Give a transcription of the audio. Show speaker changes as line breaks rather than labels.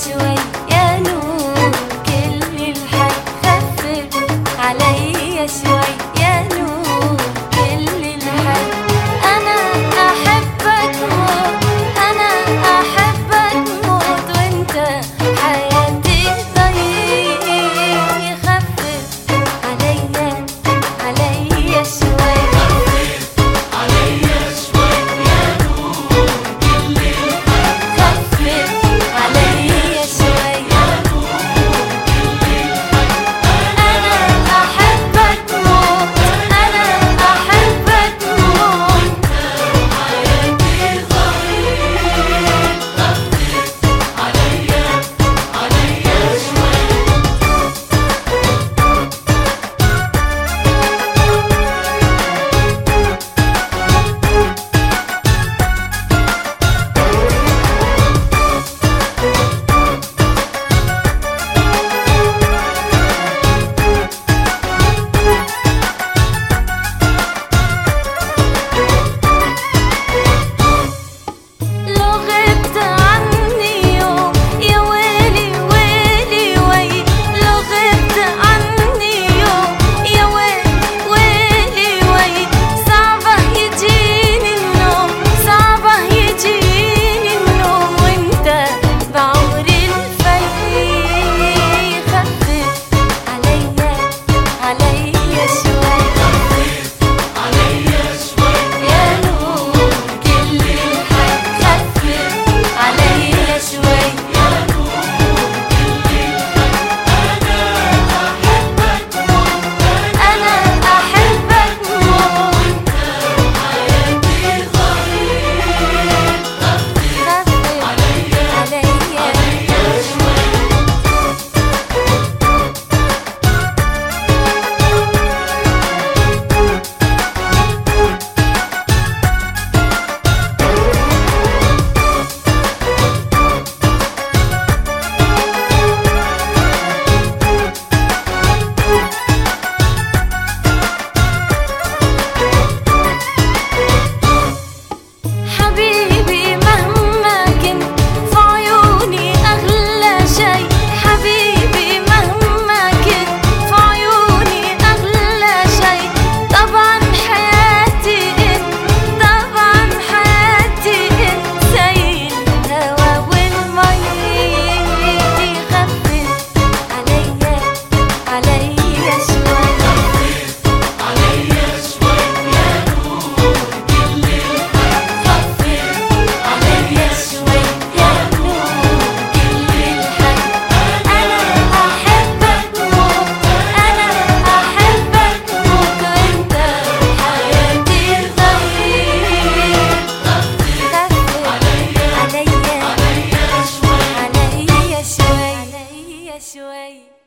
situation Shuei.